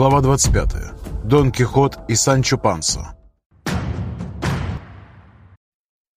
Глава 25. Дон Кихот и Санчо Панса.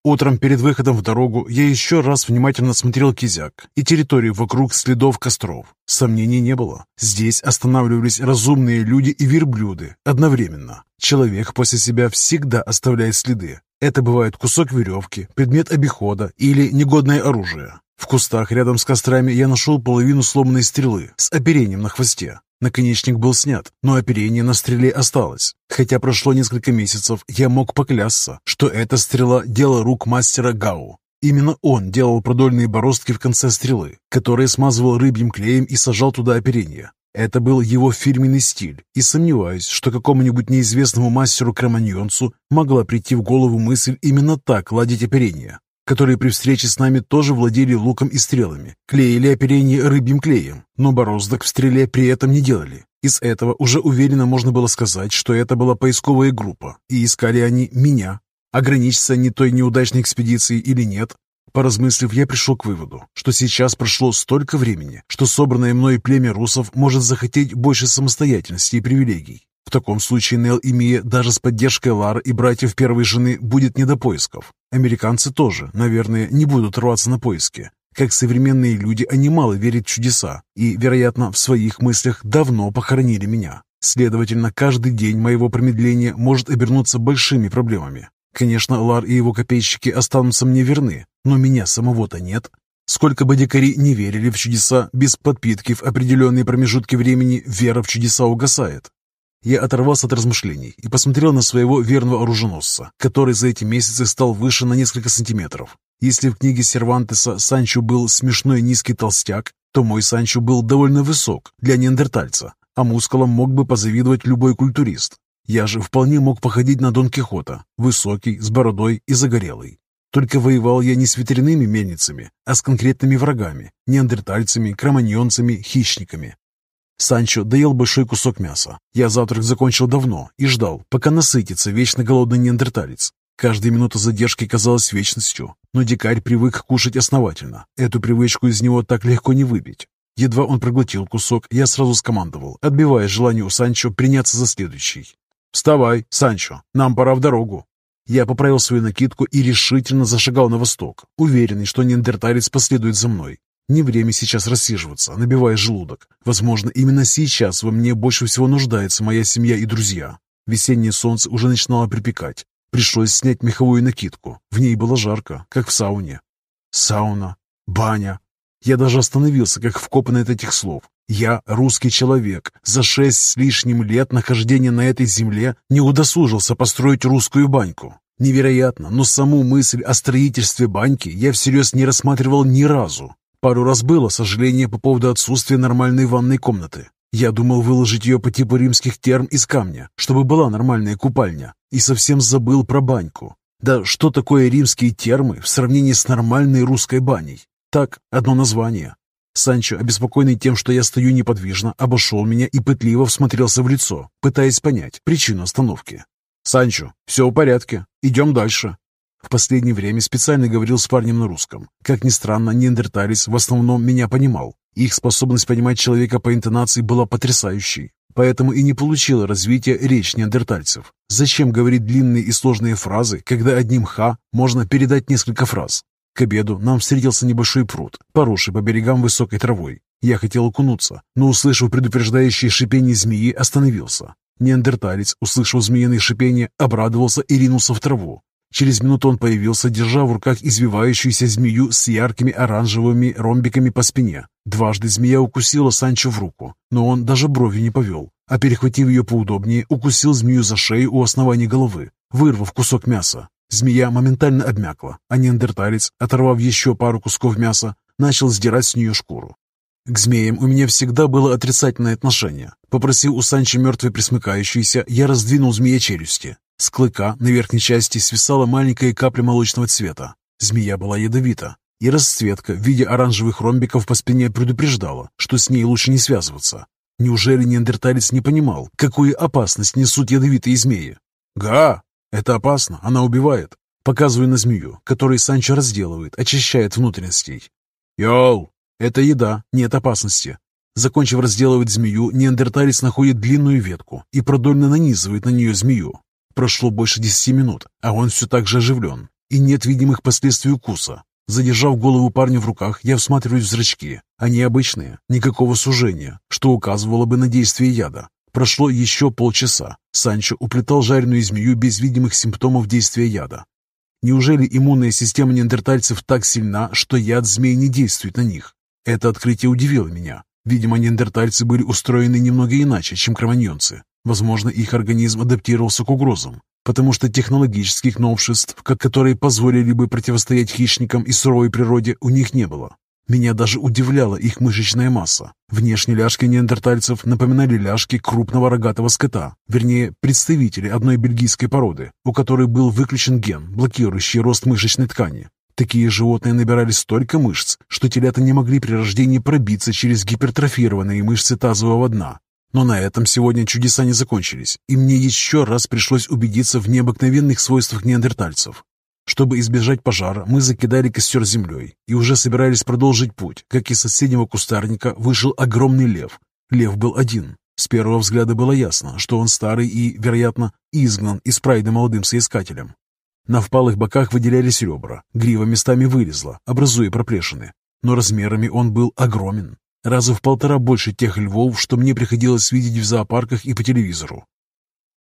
Утром перед выходом в дорогу я еще раз внимательно смотрел кизяк и территорию вокруг следов костров. Сомнений не было. Здесь останавливались разумные люди и верблюды одновременно. Человек после себя всегда оставляет следы. Это бывает кусок веревки, предмет обихода или негодное оружие. В кустах рядом с кострами я нашел половину сломанной стрелы с оперением на хвосте. Наконечник был снят, но оперение на стреле осталось. Хотя прошло несколько месяцев, я мог поклясться, что эта стрела – дело рук мастера Гау. Именно он делал продольные бороздки в конце стрелы, которые смазывал рыбьим клеем и сажал туда оперение. Это был его фирменный стиль, и сомневаюсь, что какому-нибудь неизвестному мастеру-кроманьонцу могла прийти в голову мысль именно так ладить оперение которые при встрече с нами тоже владели луком и стрелами, клеили оперение рыбьим клеем, но бороздок в стреле при этом не делали. Из этого уже уверенно можно было сказать, что это была поисковая группа, и искали они меня. Ограничиться они той неудачной экспедицией или нет? Поразмыслив, я пришел к выводу, что сейчас прошло столько времени, что собранное мной племя русов может захотеть больше самостоятельности и привилегий. В таком случае Нел и Мия даже с поддержкой Лары и братьев первой жены будет не до поисков. Американцы тоже, наверное, не будут рваться на поиски. Как современные люди, они мало верят в чудеса и, вероятно, в своих мыслях давно похоронили меня. Следовательно, каждый день моего промедления может обернуться большими проблемами. Конечно, Лар и его копейщики останутся мне верны, но меня самого-то нет. Сколько бы дикари не верили в чудеса, без подпитки в определенные промежутки времени вера в чудеса угасает. Я оторвался от размышлений и посмотрел на своего верного оруженосца, который за эти месяцы стал выше на несколько сантиметров. Если в книге Сервантеса Санчо был смешной низкий толстяк, то мой Санчо был довольно высок для неандертальца, а мускулам мог бы позавидовать любой культурист. Я же вполне мог походить на Дон Кихота, высокий, с бородой и загорелый. Только воевал я не с ветряными мельницами, а с конкретными врагами, неандертальцами, кроманьонцами, хищниками. Санчо доел большой кусок мяса. Я завтрак закончил давно и ждал, пока насытится вечно голодный неандерталец. Каждая минута задержки казалась вечностью, но дикарь привык кушать основательно. Эту привычку из него так легко не выбить. Едва он проглотил кусок, я сразу скомандовал, отбивая желание у Санчо приняться за следующий. «Вставай, Санчо, нам пора в дорогу». Я поправил свою накидку и решительно зашагал на восток, уверенный, что неандерталец последует за мной. Не время сейчас рассиживаться, набивая желудок. Возможно, именно сейчас во мне больше всего нуждается моя семья и друзья. Весеннее солнце уже начинало припекать. Пришлось снять меховую накидку. В ней было жарко, как в сауне. Сауна, баня. Я даже остановился, как вкопанный от этих слов. Я, русский человек, за шесть с лишним лет нахождения на этой земле не удосужился построить русскую баньку. Невероятно, но саму мысль о строительстве баньки я всерьез не рассматривал ни разу. Пару раз было сожаление по поводу отсутствия нормальной ванной комнаты. Я думал выложить ее по типу римских терм из камня, чтобы была нормальная купальня, и совсем забыл про баньку. Да что такое римские термы в сравнении с нормальной русской баней? Так, одно название. Санчо, обеспокоенный тем, что я стою неподвижно, обошел меня и пытливо всмотрелся в лицо, пытаясь понять причину остановки. «Санчо, все в порядке. Идем дальше». В последнее время специально говорил с парнем на русском. Как ни странно, неандерталец в основном меня понимал. Их способность понимать человека по интонации была потрясающей. Поэтому и не получила развития речь неандертальцев. Зачем говорить длинные и сложные фразы, когда одним «ха» можно передать несколько фраз? К обеду нам встретился небольшой пруд, поросший по берегам высокой травой. Я хотел окунуться, но, услышав предупреждающее шипение змеи, остановился. Неандерталец, услышав змеиное шипение, обрадовался и ринулся в траву. Через минуту он появился, держа в руках извивающуюся змею с яркими оранжевыми ромбиками по спине. Дважды змея укусила Санчо в руку, но он даже бровью не повел, а перехватив ее поудобнее, укусил змею за шею у основания головы, вырвав кусок мяса. Змея моментально обмякла, а неандерталец, оторвав еще пару кусков мяса, начал сдирать с нее шкуру. К змеям у меня всегда было отрицательное отношение. Попросив у Санчо мертвой присмыкающейся, я раздвинул змея челюсти, с клыка на верхней части свисала маленькая капля молочного цвета. Змея была ядовита, и расцветка в виде оранжевых ромбиков по спине предупреждала, что с ней лучше не связываться. Неужели неандерталец не понимал, какую опасность несут ядовитые змеи? «Га! Это опасно, она убивает!» Показываю на змею, которую Санчо разделывает, очищает внутренностей. «Йоу! Это еда, нет опасности!» Закончив разделывать змею, неандерталец находит длинную ветку и продольно нанизывает на нее змею. Прошло больше десяти минут, а он все так же оживлен, и нет видимых последствий укуса. Задержав голову парня в руках, я всматриваюсь в зрачки. Они обычные, никакого сужения, что указывало бы на действие яда. Прошло еще полчаса. Санчо уплетал жареную змею без видимых симптомов действия яда. Неужели иммунная система неандертальцев так сильна, что яд змей не действует на них? Это открытие удивило меня. Видимо, неандертальцы были устроены немного иначе, чем кроманьонцы. Возможно, их организм адаптировался к угрозам, потому что технологических новшеств, которые позволили бы противостоять хищникам и суровой природе, у них не было. Меня даже удивляла их мышечная масса. Внешне ляжки неандертальцев напоминали ляжки крупного рогатого скота, вернее, представители одной бельгийской породы, у которой был выключен ген, блокирующий рост мышечной ткани. Такие животные набирали столько мышц, что телята не могли при рождении пробиться через гипертрофированные мышцы тазового дна. Но на этом сегодня чудеса не закончились, и мне еще раз пришлось убедиться в необыкновенных свойствах неандертальцев. Чтобы избежать пожара, мы закидали костер землей и уже собирались продолжить путь, как из соседнего кустарника вышел огромный лев. Лев был один. С первого взгляда было ясно, что он старый и, вероятно, изгнан из прайда молодым соискателем. На впалых боках выделялись ребра, грива местами вылезла, образуя проплешины. Но размерами он был огромен, раза в полтора больше тех львов, что мне приходилось видеть в зоопарках и по телевизору.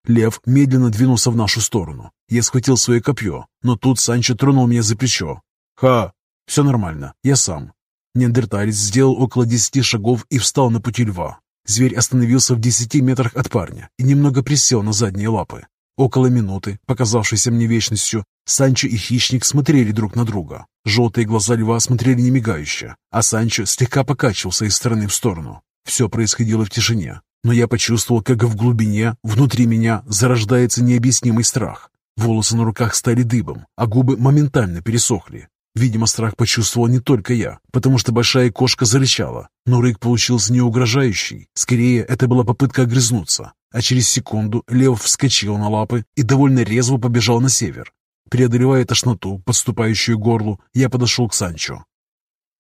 Лев медленно двинулся в нашу сторону. Я схватил свое копье, но тут Санчо тронул меня за плечо. «Ха! Все нормально, я сам». Неандерталец сделал около десяти шагов и встал на пути льва. Зверь остановился в десяти метрах от парня и немного присел на задние лапы. Около минуты, показавшейся мне вечностью, Санчо и хищник смотрели друг на друга. Желтые глаза льва смотрели немигающе, а Санчо слегка покачивался из стороны в сторону. Все происходило в тишине, но я почувствовал, как в глубине, внутри меня, зарождается необъяснимый страх. Волосы на руках стали дыбом, а губы моментально пересохли. Видимо, страх почувствовал не только я, потому что большая кошка зарычала, но рык получился не угрожающий. Скорее, это была попытка огрызнуться. А через секунду лев вскочил на лапы и довольно резво побежал на север. Преодолевая тошноту, подступающую горлу, я подошел к Санчо.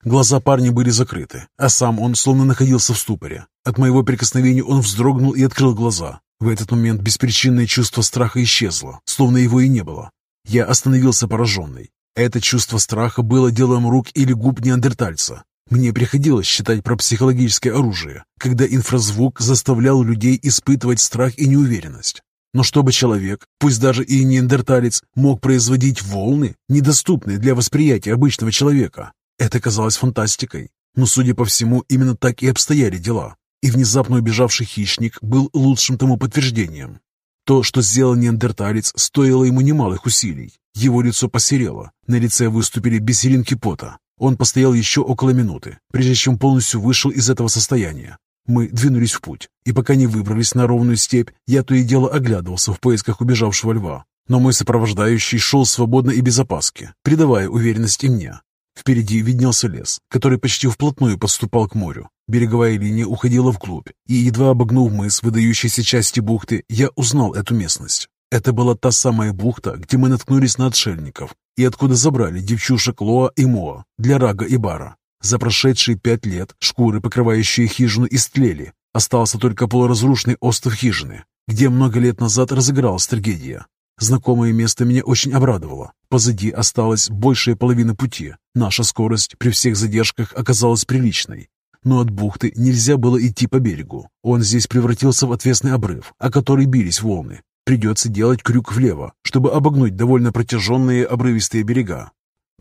Глаза парня были закрыты, а сам он словно находился в ступоре. От моего прикосновения он вздрогнул и открыл глаза. В этот момент беспричинное чувство страха исчезло, словно его и не было. Я остановился пораженный. Это чувство страха было делом рук или губ неандертальца. Мне приходилось считать про психологическое оружие, когда инфразвук заставлял людей испытывать страх и неуверенность. Но чтобы человек, пусть даже и неандерталец, мог производить волны, недоступные для восприятия обычного человека, это казалось фантастикой, но, судя по всему, именно так и обстояли дела. И внезапно убежавший хищник был лучшим тому подтверждением. То, что сделал неандерталец, стоило ему немалых усилий. Его лицо посерело, на лице выступили бисеринки пота. Он постоял еще около минуты, прежде чем полностью вышел из этого состояния. Мы двинулись в путь, и пока не выбрались на ровную степь, я то и дело оглядывался в поисках убежавшего льва. Но мой сопровождающий шел свободно и без опаски, придавая уверенность и мне. Впереди виднелся лес, который почти вплотную подступал к морю. Береговая линия уходила вглубь, и, едва обогнув мыс выдающейся части бухты, я узнал эту местность. Это была та самая бухта, где мы наткнулись на отшельников, и откуда забрали девчушек Лоа и Моа для Рага и Бара. За прошедшие пять лет шкуры, покрывающие хижину, истлели. Остался только полуразрушенный остров хижины, где много лет назад разыгралась трагедия. Знакомое место меня очень обрадовало. Позади осталась большая половина пути. Наша скорость при всех задержках оказалась приличной. Но от бухты нельзя было идти по берегу. Он здесь превратился в отвесный обрыв, о который бились волны. Придется делать крюк влево, чтобы обогнуть довольно протяженные обрывистые берега.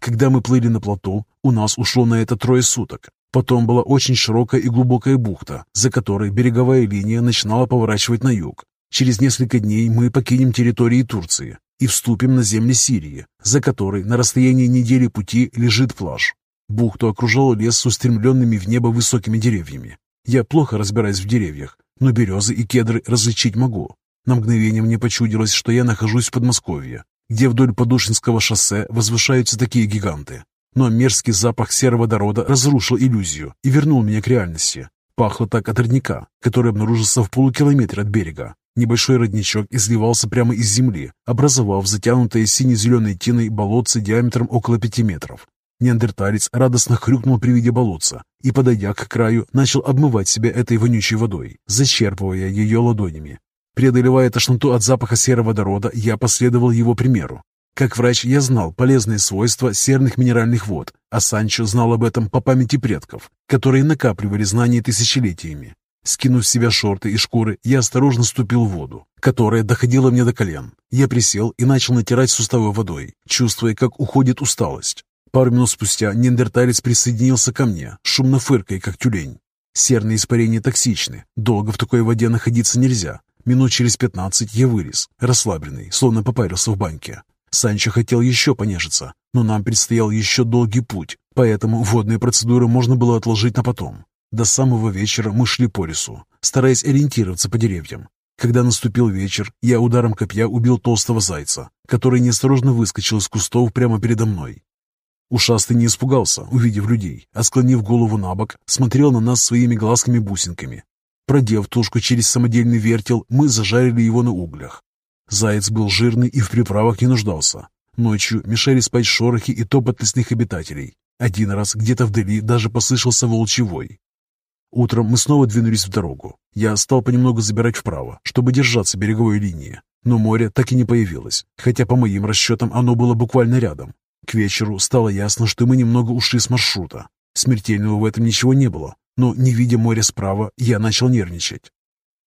Когда мы плыли на плоту, у нас ушло на это трое суток. Потом была очень широкая и глубокая бухта, за которой береговая линия начинала поворачивать на юг, Через несколько дней мы покинем территории Турции и вступим на земли Сирии, за которой на расстоянии недели пути лежит плаж. Бухту окружал лес с устремленными в небо высокими деревьями. Я плохо разбираюсь в деревьях, но березы и кедры различить могу. На мгновение мне почудилось, что я нахожусь в Подмосковье, где вдоль Подушинского шоссе возвышаются такие гиганты. Но мерзкий запах сероводорода разрушил иллюзию и вернул меня к реальности. Пахло так от родника, который обнаружился в полукилометре от берега. Небольшой родничок изливался прямо из земли, образовав затянутое сине-зеленой тиной болотце диаметром около пяти метров. Неандерталец радостно хрюкнул при виде болотца и, подойдя к краю, начал обмывать себя этой вонючей водой, зачерпывая ее ладонями. Преодолевая тошноту от запаха сероводорода, я последовал его примеру. Как врач я знал полезные свойства серных минеральных вод, а Санчо знал об этом по памяти предков, которые накапливали знания тысячелетиями. Скинув с себя шорты и шкуры, я осторожно ступил в воду, которая доходила мне до колен. Я присел и начал натирать суставы водой, чувствуя, как уходит усталость. Пару минут спустя неандерталец присоединился ко мне, шумно фыркая, как тюлень. Серные испарения токсичны, долго в такой воде находиться нельзя. Минут через пятнадцать я вылез, расслабленный, словно попарился в баньке. Санчо хотел еще понежиться, но нам предстоял еще долгий путь, поэтому водные процедуры можно было отложить на потом. До самого вечера мы шли по лесу, стараясь ориентироваться по деревьям. Когда наступил вечер, я ударом копья убил толстого зайца, который неосторожно выскочил из кустов прямо передо мной. Ушастый не испугался, увидев людей, а склонив голову на бок, смотрел на нас своими глазками-бусинками. Продев тушку через самодельный вертел, мы зажарили его на углях. Заяц был жирный и в приправах не нуждался. Ночью мешали спать шорохи и топот лесных обитателей. Один раз где-то вдали даже послышался волчий. Утром мы снова двинулись в дорогу. Я стал понемногу забирать вправо, чтобы держаться береговой линии. Но море так и не появилось, хотя по моим расчетам оно было буквально рядом. К вечеру стало ясно, что мы немного ушли с маршрута. Смертельного в этом ничего не было, но, не видя моря справа, я начал нервничать.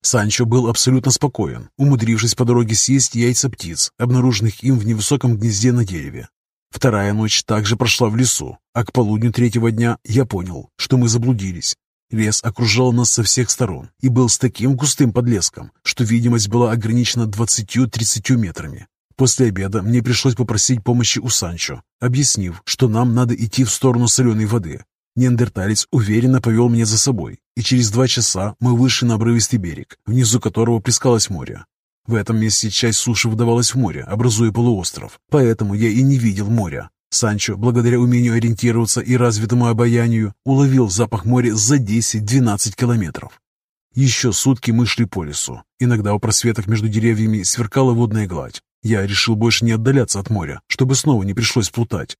Санчо был абсолютно спокоен, умудрившись по дороге съесть яйца птиц, обнаруженных им в невысоком гнезде на дереве. Вторая ночь также прошла в лесу, а к полудню третьего дня я понял, что мы заблудились. Лес окружал нас со всех сторон и был с таким густым подлеском, что видимость была ограничена 20-30 метрами. После обеда мне пришлось попросить помощи у Санчо, объяснив, что нам надо идти в сторону соленой воды, Неандерталец уверенно повел меня за собой, и через два часа мы вышли на обрывистый берег, внизу которого плескалось море. В этом месте часть суши выдавалась в море, образуя полуостров, поэтому я и не видел моря. Санчо, благодаря умению ориентироваться и развитому обаянию, уловил запах моря за 10-12 километров. Еще сутки мы шли по лесу. Иногда у просветов между деревьями сверкала водная гладь. Я решил больше не отдаляться от моря, чтобы снова не пришлось плутать.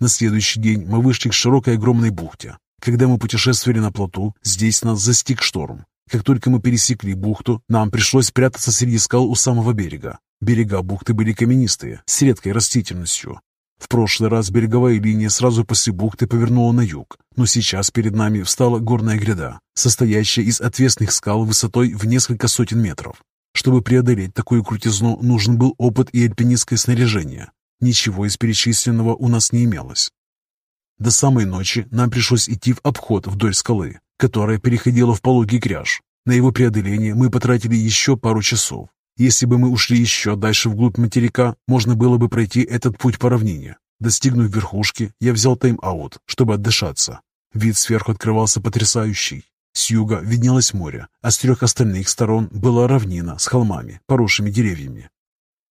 На следующий день мы вышли к широкой огромной бухте. Когда мы путешествовали на плоту, здесь нас застиг шторм. Как только мы пересекли бухту, нам пришлось прятаться среди скал у самого берега. Берега бухты были каменистые, с редкой растительностью. В прошлый раз береговая линия сразу после бухты повернула на юг, но сейчас перед нами встала горная гряда, состоящая из отвесных скал высотой в несколько сотен метров. Чтобы преодолеть такую крутизну, нужен был опыт и альпинистское снаряжение. Ничего из перечисленного у нас не имелось. До самой ночи нам пришлось идти в обход вдоль скалы, которая переходила в пологий кряж. На его преодоление мы потратили еще пару часов. Если бы мы ушли еще дальше вглубь материка, можно было бы пройти этот путь по равнине. Достигнув верхушки, я взял тайм-аут, чтобы отдышаться. Вид сверху открывался потрясающий. С юга виднелось море, а с трех остальных сторон была равнина с холмами, поросшими деревьями.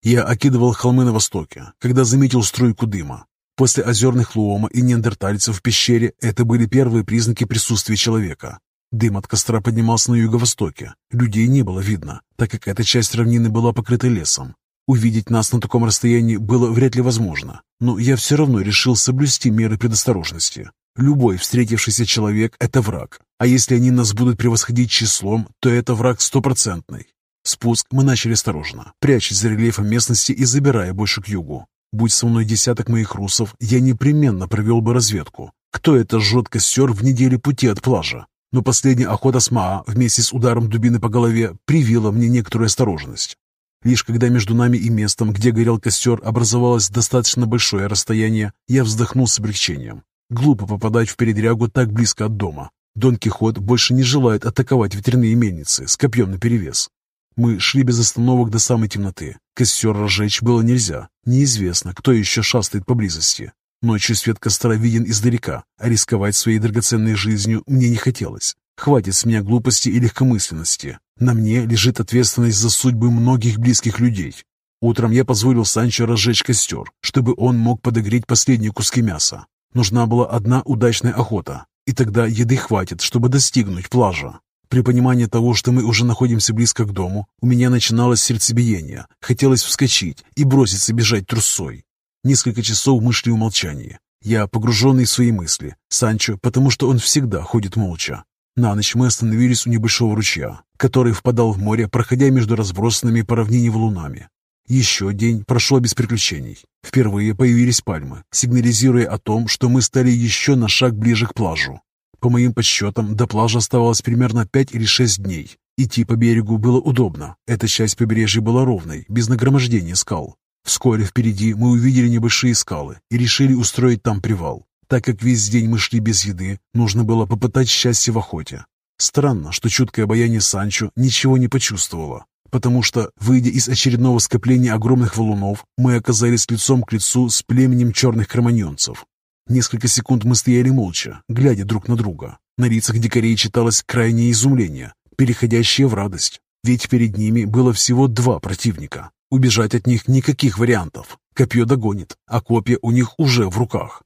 Я окидывал холмы на востоке, когда заметил струйку дыма. После озерных луома и неандертальцев в пещере это были первые признаки присутствия человека. Дым от костра поднимался на юго-востоке. Людей не было видно, так как эта часть равнины была покрыта лесом. Увидеть нас на таком расстоянии было вряд ли возможно, но я все равно решил соблюсти меры предосторожности. Любой встретившийся человек – это враг, а если они нас будут превосходить числом, то это враг стопроцентный. Спуск мы начали осторожно, прячась за рельефом местности и забирая больше к югу. Будь со мной десяток моих русов, я непременно провел бы разведку. Кто это жжет костер в неделе пути от плажа? Но последняя охота с Маа вместе с ударом дубины по голове привила мне некоторую осторожность. Лишь когда между нами и местом, где горел костер, образовалось достаточно большое расстояние, я вздохнул с облегчением. Глупо попадать в передрягу так близко от дома. Дон Кихот больше не желает атаковать ветряные мельницы с копьем наперевес. Мы шли без остановок до самой темноты. Костер разжечь было нельзя. Неизвестно, кто еще шастает поблизости. Ночью свет костра виден издалека, а рисковать своей драгоценной жизнью мне не хотелось. Хватит с меня глупости и легкомысленности. На мне лежит ответственность за судьбы многих близких людей. Утром я позволил Санчо разжечь костер, чтобы он мог подогреть последние куски мяса. Нужна была одна удачная охота, и тогда еды хватит, чтобы достигнуть плажа. При понимании того, что мы уже находимся близко к дому, у меня начиналось сердцебиение. Хотелось вскочить и броситься бежать трусой. Несколько часов мы шли в молчании. Я погруженный в свои мысли, Санчо, потому что он всегда ходит молча. На ночь мы остановились у небольшого ручья, который впадал в море, проходя между разбросанными по равнине валунами. Еще день прошел без приключений. Впервые появились пальмы, сигнализируя о том, что мы стали еще на шаг ближе к пляжу. По моим подсчетам, до пляжа оставалось примерно 5 или 6 дней. Идти по берегу было удобно. Эта часть побережья была ровной, без нагромождения скал. Вскоре впереди мы увидели небольшие скалы и решили устроить там привал. Так как весь день мы шли без еды, нужно было попытать счастье в охоте. Странно, что чуткое обаяние Санчо ничего не почувствовало, потому что, выйдя из очередного скопления огромных валунов, мы оказались лицом к лицу с племенем черных кроманьонцев. Несколько секунд мы стояли молча, глядя друг на друга. На лицах дикарей читалось крайнее изумление, переходящее в радость. Ведь перед ними было всего два противника. Убежать от них никаких вариантов. Копье догонит, а копья у них уже в руках.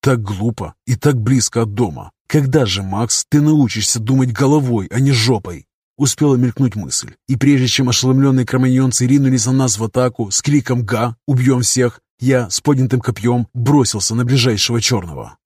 Так глупо и так близко от дома. Когда же, Макс, ты научишься думать головой, а не жопой? Успела мелькнуть мысль, и прежде чем ошеломленные кроманьонцы ринулись на нас в атаку с криком «Га! Убьем всех!», я с поднятым копьем бросился на ближайшего черного.